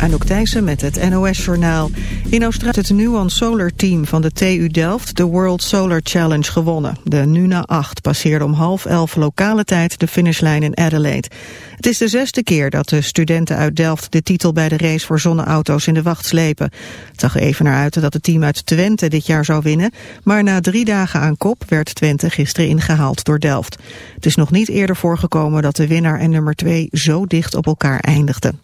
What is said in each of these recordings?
Anouk Thijssen met het NOS-journaal. In Australië heeft het Nuance Solar Team van de TU Delft de World Solar Challenge gewonnen. De Nuna 8 passeerde om half elf lokale tijd de finishlijn in Adelaide. Het is de zesde keer dat de studenten uit Delft de titel bij de race voor zonneauto's in de wacht slepen. Het zag even naar uit dat het team uit Twente dit jaar zou winnen, maar na drie dagen aan kop werd Twente gisteren ingehaald door Delft. Het is nog niet eerder voorgekomen dat de winnaar en nummer twee zo dicht op elkaar eindigden.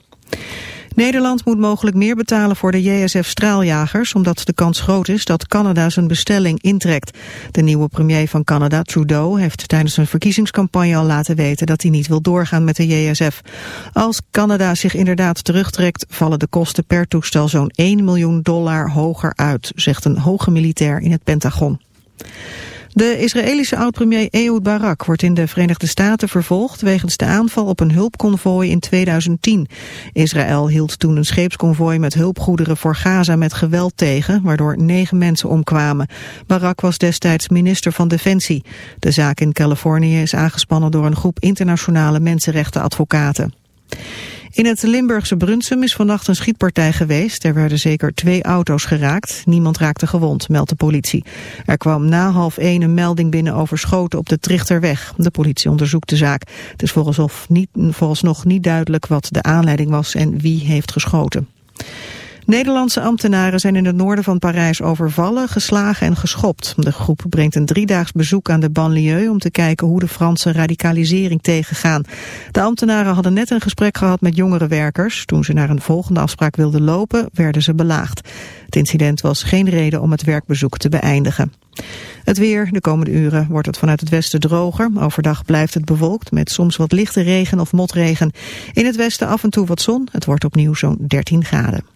Nederland moet mogelijk meer betalen voor de JSF-straaljagers... omdat de kans groot is dat Canada zijn bestelling intrekt. De nieuwe premier van Canada, Trudeau, heeft tijdens een verkiezingscampagne al laten weten... dat hij niet wil doorgaan met de JSF. Als Canada zich inderdaad terugtrekt... vallen de kosten per toestel zo'n 1 miljoen dollar hoger uit... zegt een hoge militair in het Pentagon. De Israëlische oud-premier Ehud Barak wordt in de Verenigde Staten vervolgd wegens de aanval op een hulpconvooi in 2010. Israël hield toen een scheepsconvooi met hulpgoederen voor Gaza met geweld tegen, waardoor negen mensen omkwamen. Barak was destijds minister van Defensie. De zaak in Californië is aangespannen door een groep internationale mensenrechtenadvocaten. In het Limburgse Brunsum is vannacht een schietpartij geweest. Er werden zeker twee auto's geraakt. Niemand raakte gewond, meldt de politie. Er kwam na half één een melding binnen over schoten op de Trichterweg. De politie onderzoekt de zaak. Het is volgens niet, vooralsnog niet duidelijk wat de aanleiding was en wie heeft geschoten. Nederlandse ambtenaren zijn in het noorden van Parijs overvallen, geslagen en geschopt. De groep brengt een driedaags bezoek aan de banlieue om te kijken hoe de Franse radicalisering tegengaan. De ambtenaren hadden net een gesprek gehad met jongere werkers. Toen ze naar een volgende afspraak wilden lopen, werden ze belaagd. Het incident was geen reden om het werkbezoek te beëindigen. Het weer, de komende uren wordt het vanuit het westen droger. Overdag blijft het bewolkt met soms wat lichte regen of motregen. In het westen af en toe wat zon. Het wordt opnieuw zo'n 13 graden.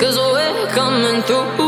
cause we're coming through.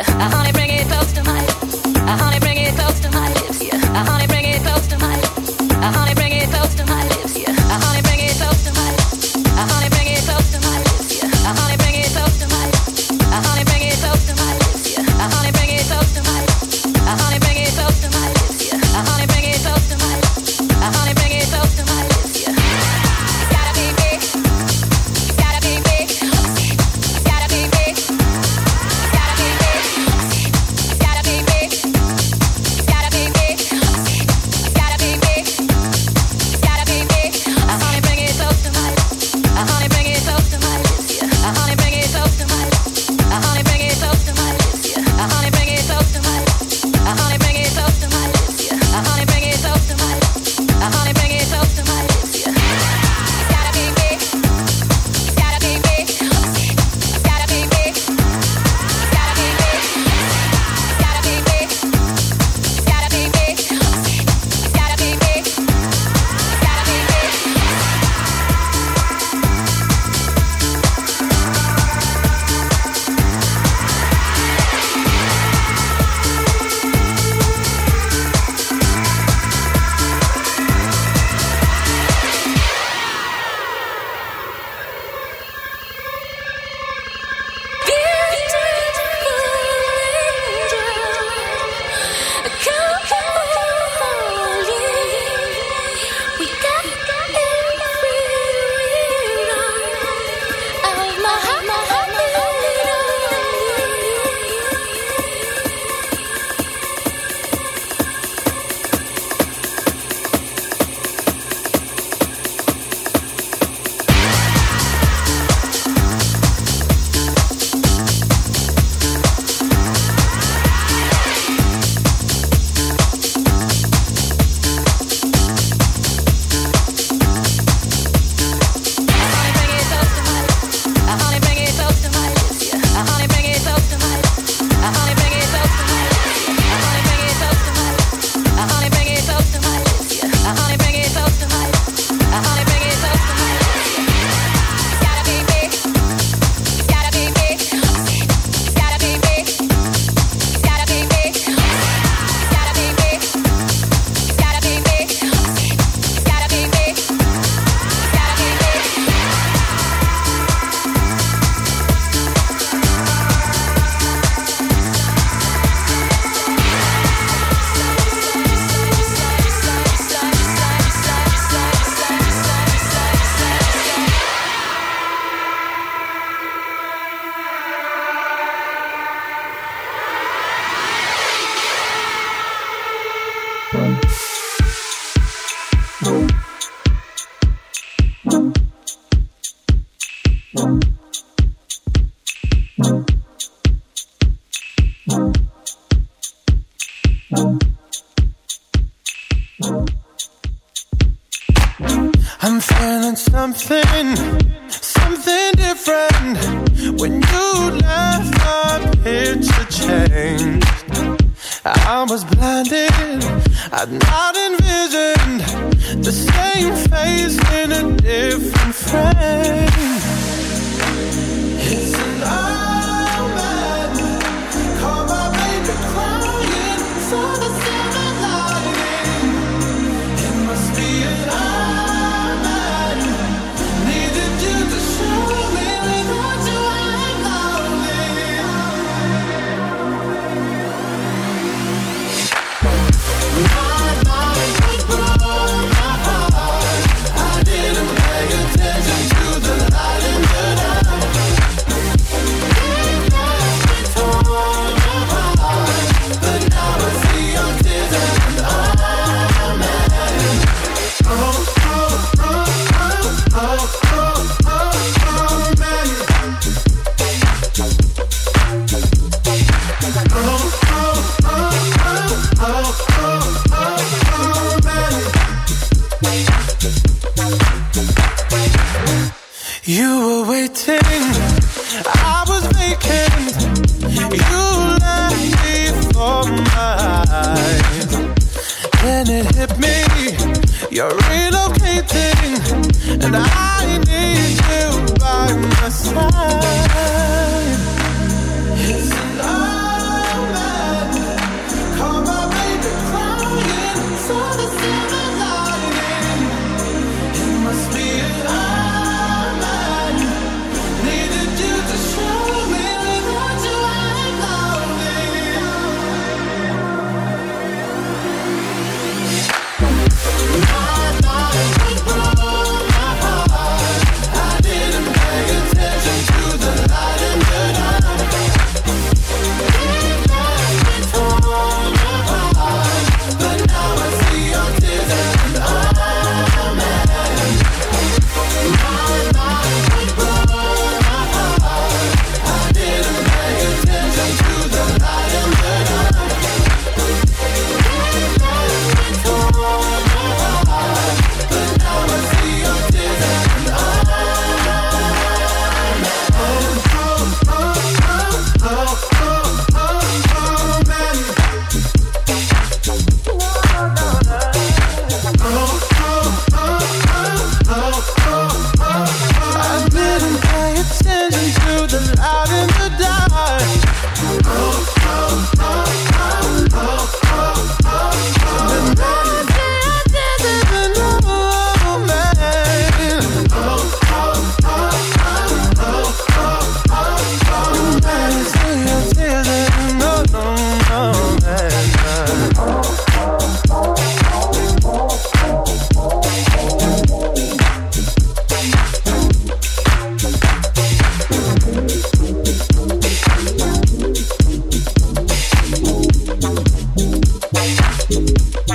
I. something.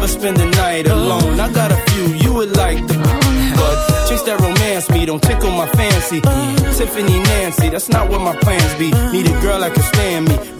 never spend the night alone. I got a few you would like the but chase that romance me, don't tickle my fancy. Tiffany Nancy, that's not what my plans be. Need a girl that can stand me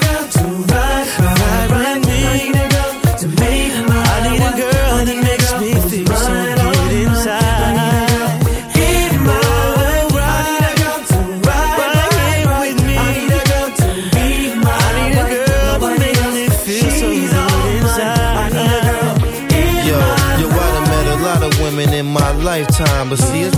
embassy is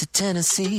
To Tennessee.